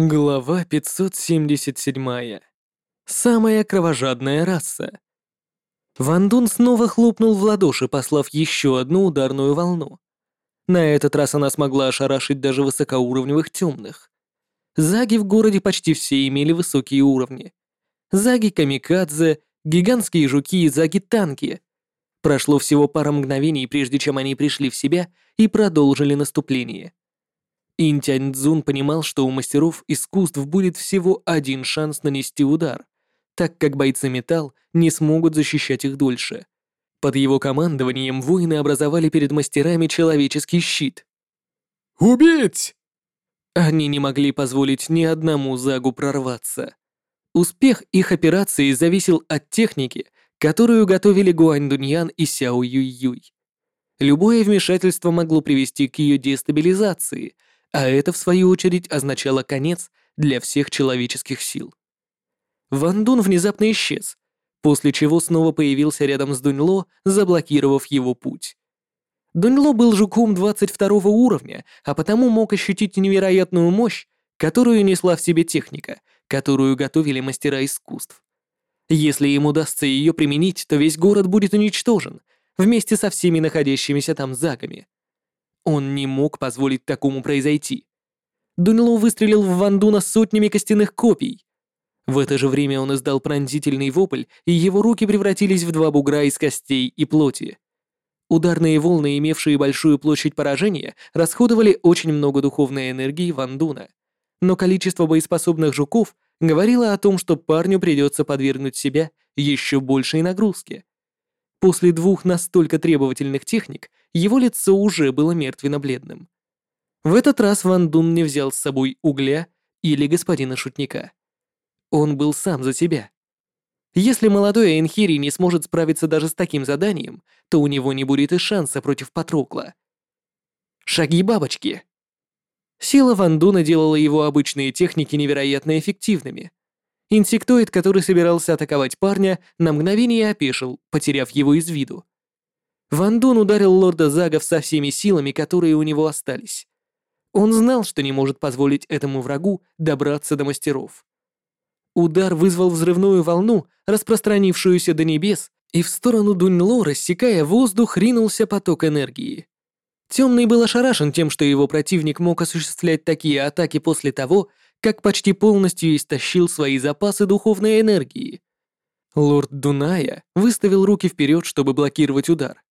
Глава 577. Самая кровожадная раса. Ван Дун снова хлопнул в ладоши, послав еще одну ударную волну. На этот раз она смогла ошарашить даже высокоуровневых темных. Заги в городе почти все имели высокие уровни. Заги камикадзе, гигантские жуки и заги-танки. Прошло всего пара мгновений, прежде чем они пришли в себя и продолжили наступление. Интянь Цзун понимал, что у мастеров искусств будет всего один шанс нанести удар, так как бойцы металл не смогут защищать их дольше. Под его командованием воины образовали перед мастерами человеческий щит. «Убить!» Они не могли позволить ни одному загу прорваться. Успех их операции зависел от техники, которую готовили Гуань Дуньян и Сяо Юй Юй. Любое вмешательство могло привести к ее дестабилизации – а это, в свою очередь, означало конец для всех человеческих сил. Ван Дун внезапно исчез, после чего снова появился рядом с Дуньло, заблокировав его путь. Дуньло был жуком 22 уровня, а потому мог ощутить невероятную мощь, которую несла в себе техника, которую готовили мастера искусств. Если им удастся ее применить, то весь город будет уничтожен, вместе со всеми находящимися там загами. Он не мог позволить такому произойти. Дунило выстрелил в Вандуна сотнями костяных копий. В это же время он издал пронзительный вопль, и его руки превратились в два бугра из костей и плоти. Ударные волны, имевшие большую площадь поражения, расходовали очень много духовной энергии Вандуна. Но количество боеспособных жуков говорило о том, что парню придется подвергнуть себя еще большей нагрузке. После двух настолько требовательных техник его лицо уже было мертвенно-бледным. В этот раз Ван Дун не взял с собой угля или господина шутника. Он был сам за себя. Если молодой Энхири не сможет справиться даже с таким заданием, то у него не будет и шанса против Патрокла. Шаги бабочки. Сила Ван Дуна делала его обычные техники невероятно эффективными. Инсектоид, который собирался атаковать парня, на мгновение опешил, потеряв его из виду. Ван Дун ударил лорда Загов со всеми силами, которые у него остались. Он знал, что не может позволить этому врагу добраться до мастеров. Удар вызвал взрывную волну, распространившуюся до небес, и в сторону Дуньло, рассекая воздух, ринулся поток энергии. Темный был ошарашен тем, что его противник мог осуществлять такие атаки после того, как почти полностью истощил свои запасы духовной энергии. Лорд Дуная выставил руки вперед, чтобы блокировать удар.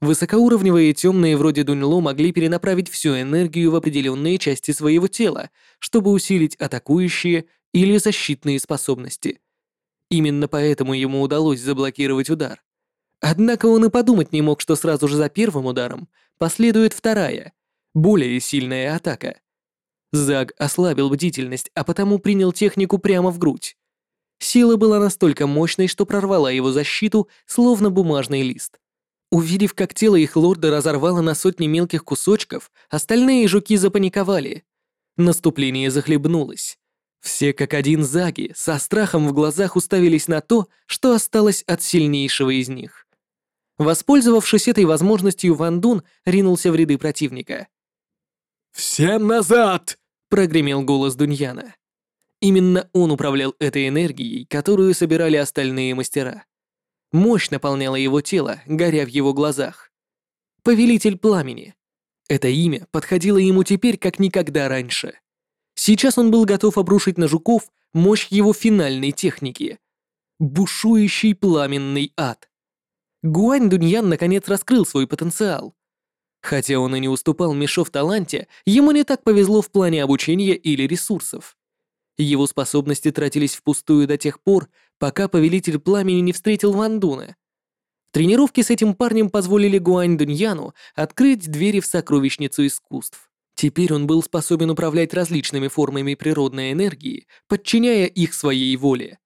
Высокоуровневые темные вроде Дуньло могли перенаправить всю энергию в определенные части своего тела, чтобы усилить атакующие или защитные способности. Именно поэтому ему удалось заблокировать удар. Однако он и подумать не мог, что сразу же за первым ударом последует вторая, более сильная атака. Заг ослабил бдительность, а потому принял технику прямо в грудь. Сила была настолько мощной, что прорвала его защиту, словно бумажный лист. Увидев, как тело их лорда разорвало на сотни мелких кусочков, остальные жуки запаниковали. Наступление захлебнулось. Все как один заги со страхом в глазах уставились на то, что осталось от сильнейшего из них. Воспользовавшись этой возможностью, Ван Дун ринулся в ряды противника. «Всем назад!» — прогремел голос Дуньяна. Именно он управлял этой энергией, которую собирали остальные мастера. Мощь наполняла его тело, горя в его глазах. Повелитель пламени. Это имя подходило ему теперь как никогда раньше. Сейчас он был готов обрушить на жуков мощь его финальной техники. Бушующий пламенный ад. Гуань Дуньян наконец раскрыл свой потенциал. Хотя он и не уступал Мишо в таланте, ему не так повезло в плане обучения или ресурсов. Его способности тратились впустую до тех пор, пока Повелитель Пламени не встретил Вандуна. Тренировки с этим парнем позволили Гуань Дуньяну открыть двери в сокровищницу искусств. Теперь он был способен управлять различными формами природной энергии, подчиняя их своей воле.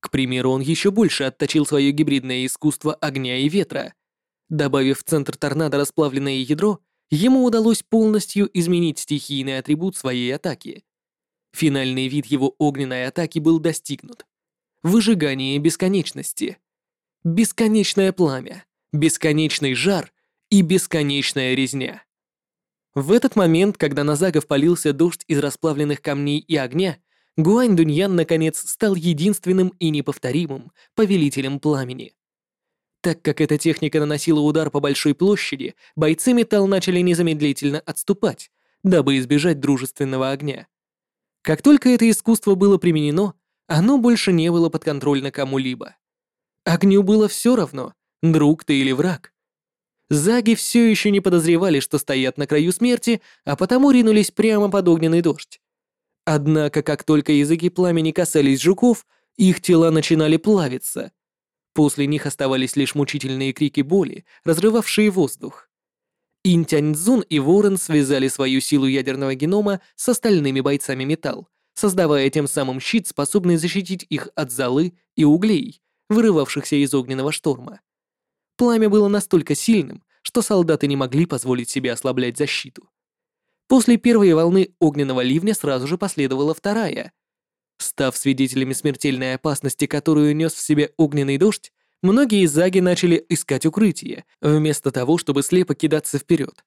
К примеру, он еще больше отточил свое гибридное искусство огня и ветра. Добавив в центр торнадо расплавленное ядро, ему удалось полностью изменить стихийный атрибут своей атаки. Финальный вид его огненной атаки был достигнут. Выжигание бесконечности. Бесконечное пламя, бесконечный жар и бесконечная резня. В этот момент, когда на Загов полился дождь из расплавленных камней и огня, Гуань Дуньян наконец стал единственным и неповторимым повелителем пламени. Так как эта техника наносила удар по большой площади, бойцы металл начали незамедлительно отступать, дабы избежать дружественного огня. Как только это искусство было применено, оно больше не было подконтрольно кому-либо. Огню было все равно, друг ты или враг. Заги все еще не подозревали, что стоят на краю смерти, а потому ринулись прямо под огненный дождь. Однако, как только языки пламени касались жуков, их тела начинали плавиться. После них оставались лишь мучительные крики боли, разрывавшие воздух. Интяньцзун и Ворон связали свою силу ядерного генома с остальными бойцами металл, создавая тем самым щит, способный защитить их от золы и углей, вырывавшихся из огненного шторма. Пламя было настолько сильным, что солдаты не могли позволить себе ослаблять защиту. После первой волны огненного ливня сразу же последовала вторая. Став свидетелями смертельной опасности, которую нес в себе огненный дождь, многие заги начали искать укрытие, вместо того, чтобы слепо кидаться вперед.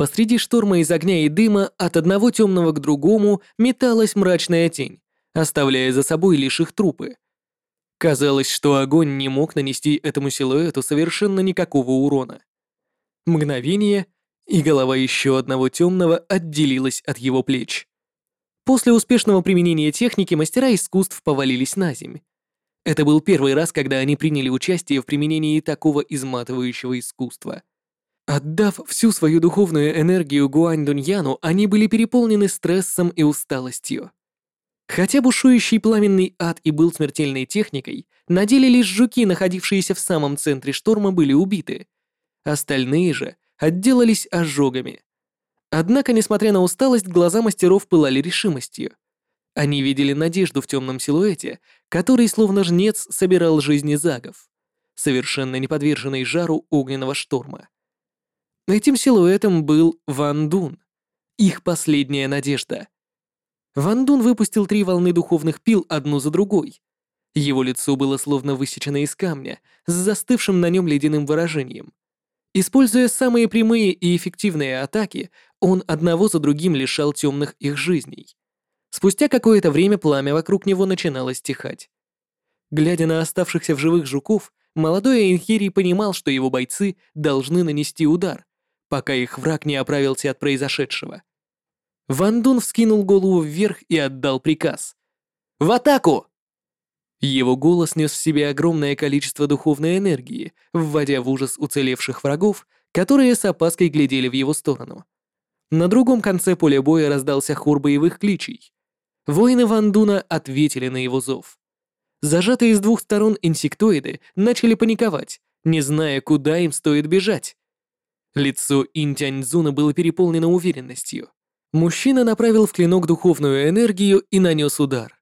Посреди шторма из огня и дыма от одного темного к другому металась мрачная тень, оставляя за собой лишь их трупы. Казалось, что огонь не мог нанести этому силуэту совершенно никакого урона. Мгновение — и голова еще одного темного отделилась от его плеч. После успешного применения техники мастера искусств повалились на земь. Это был первый раз, когда они приняли участие в применении такого изматывающего искусства. Отдав всю свою духовную энергию Гуань Дуньяну, они были переполнены стрессом и усталостью. Хотя бушующий пламенный ад и был смертельной техникой, на деле лишь жуки, находившиеся в самом центре шторма, были убиты. Остальные же отделались ожогами. Однако, несмотря на усталость, глаза мастеров пылали решимостью. Они видели надежду в темном силуэте, который, словно жнец, собирал жизни загов, совершенно не подверженный жару огненного шторма. Этим силуэтом был Ван Дун, их последняя надежда. Ван Дун выпустил три волны духовных пил одну за другой. Его лицо было словно высечено из камня, с застывшим на нем ледяным выражением. Используя самые прямые и эффективные атаки, он одного за другим лишал темных их жизней. Спустя какое-то время пламя вокруг него начинало стихать. Глядя на оставшихся в живых жуков, молодой Энхирий понимал, что его бойцы должны нанести удар, пока их враг не оправился от произошедшего. Ван Дун вскинул голову вверх и отдал приказ. «В атаку!» Его голос нес в себе огромное количество духовной энергии, вводя в ужас уцелевших врагов, которые с опаской глядели в его сторону. На другом конце поля боя раздался хор боевых кличей. Воины Вандуна ответили на его зов. Зажатые с двух сторон инсектоиды начали паниковать, не зная, куда им стоит бежать. Лицо Интяньцзуна было переполнено уверенностью. Мужчина направил в клинок духовную энергию и нанес удар.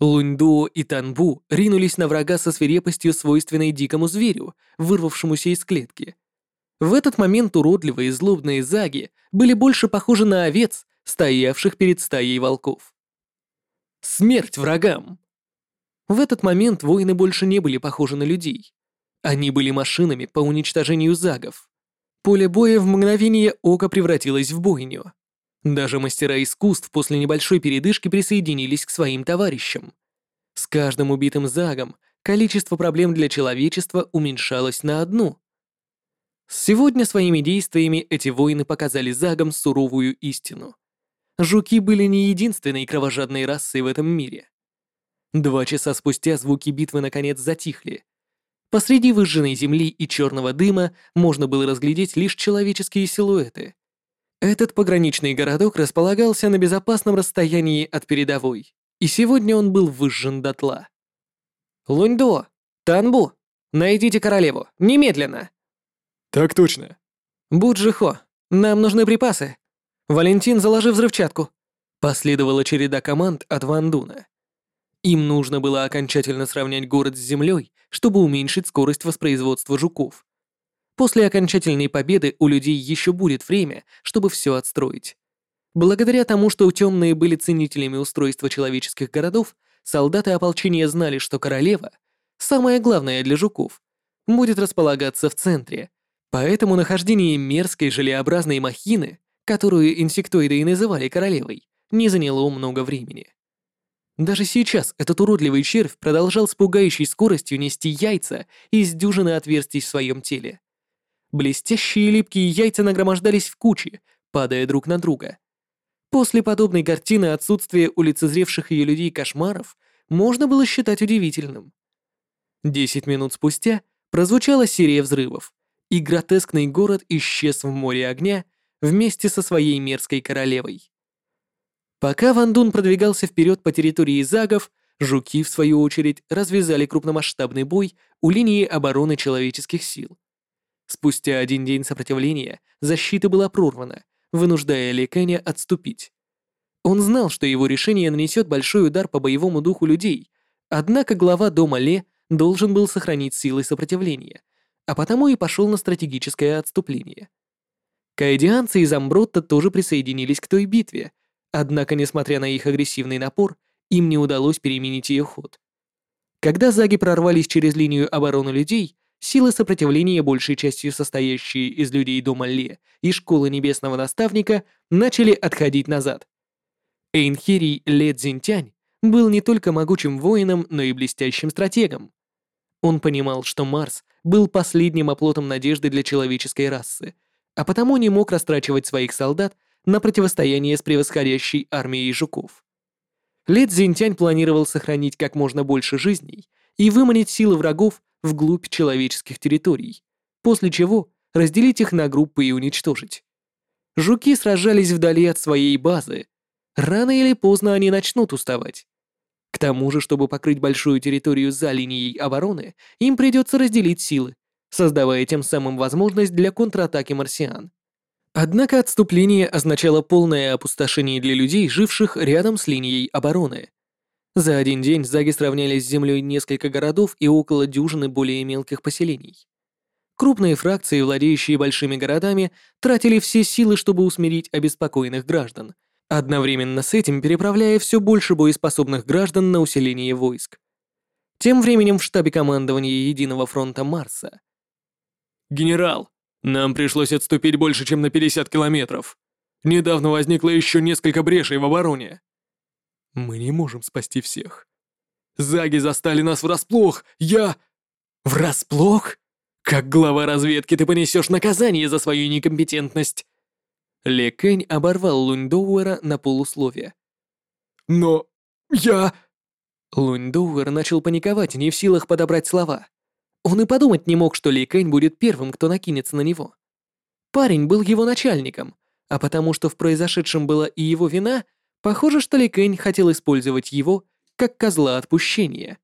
Луньдуо и Танбу ринулись на врага со свирепостью, свойственной дикому зверю, вырвавшемуся из клетки. В этот момент уродливые злобные заги были больше похожи на овец, стоявших перед стаей волков. Смерть врагам! В этот момент воины больше не были похожи на людей. Они были машинами по уничтожению загов. Поле боя в мгновение ока превратилось в бойню. Даже мастера искусств после небольшой передышки присоединились к своим товарищам. С каждым убитым загом количество проблем для человечества уменьшалось на одну. Сегодня своими действиями эти воины показали загам суровую истину. Жуки были не единственной кровожадной расой в этом мире. Два часа спустя звуки битвы наконец затихли. Посреди выжженной земли и черного дыма можно было разглядеть лишь человеческие силуэты — этот пограничный городок располагался на безопасном расстоянии от передовой, и сегодня он был выжжен дотла. «Луньдо! Танбу! Найдите королеву! Немедленно!» «Так точно!» «Буджихо! Нам нужны припасы! Валентин, заложи взрывчатку!» Последовала череда команд от Вандуна. Им нужно было окончательно сравнять город с землей, чтобы уменьшить скорость воспроизводства жуков. После окончательной победы у людей еще будет время, чтобы все отстроить. Благодаря тому, что темные были ценителями устройства человеческих городов, солдаты ополчения знали, что королева, самое главное для жуков, будет располагаться в центре. Поэтому нахождение мерзкой желеобразной махины, которую инсектоиды и называли королевой, не заняло много времени. Даже сейчас этот уродливый червь продолжал с пугающей скоростью нести яйца из дюжины отверстий в своем теле. Блестящие липкие яйца нагромождались в кучи, падая друг на друга. После подобной картины отсутствие у лицезревших ее людей кошмаров можно было считать удивительным. Десять минут спустя прозвучала серия взрывов, и гротескный город исчез в море огня вместе со своей мерзкой королевой. Пока Ван Дун продвигался вперед по территории загов, жуки, в свою очередь, развязали крупномасштабный бой у линии обороны человеческих сил. Спустя один день сопротивления защита была прорвана, вынуждая Ли Кэня отступить. Он знал, что его решение нанесет большой удар по боевому духу людей, однако глава дома Ле должен был сохранить силы сопротивления, а потому и пошел на стратегическое отступление. Кайдианцы из Амбротта тоже присоединились к той битве, однако, несмотря на их агрессивный напор, им не удалось переменить ее ход. Когда заги прорвались через линию обороны людей, силы сопротивления, большей частью состоящие из людей дома Ле и школы небесного наставника, начали отходить назад. Эйнхирий Ле Цзиньтянь был не только могучим воином, но и блестящим стратегом. Он понимал, что Марс был последним оплотом надежды для человеческой расы, а потому не мог растрачивать своих солдат на противостояние с превосходящей армией жуков. Лет Зинтянь планировал сохранить как можно больше жизней и выманить силы врагов вглубь человеческих территорий, после чего разделить их на группы и уничтожить. Жуки сражались вдали от своей базы. Рано или поздно они начнут уставать. К тому же, чтобы покрыть большую территорию за линией обороны, им придется разделить силы, создавая тем самым возможность для контратаки марсиан. Однако отступление означало полное опустошение для людей, живших рядом с линией обороны. За один день заги сравнялись с землей несколько городов и около дюжины более мелких поселений. Крупные фракции, владеющие большими городами, тратили все силы, чтобы усмирить обеспокоенных граждан, одновременно с этим переправляя все больше боеспособных граждан на усиление войск. Тем временем в штабе командования Единого фронта Марса. «Генерал, нам пришлось отступить больше, чем на 50 километров. Недавно возникло еще несколько брешей в обороне. Мы не можем спасти всех. Заги застали нас врасплох. Я... Врасплох? Как глава разведки ты понесешь наказание за свою некомпетентность? Ле Кэнь оборвал Лунь Доуэра на полусловие. Но... я... Лунь Доуэр начал паниковать, не в силах подобрать слова. Он и подумать не мог, что Ли Кэнь будет первым, кто накинется на него. Парень был его начальником, а потому что в произошедшем была и его вина, похоже, что Ли Кэнь хотел использовать его как козла отпущения.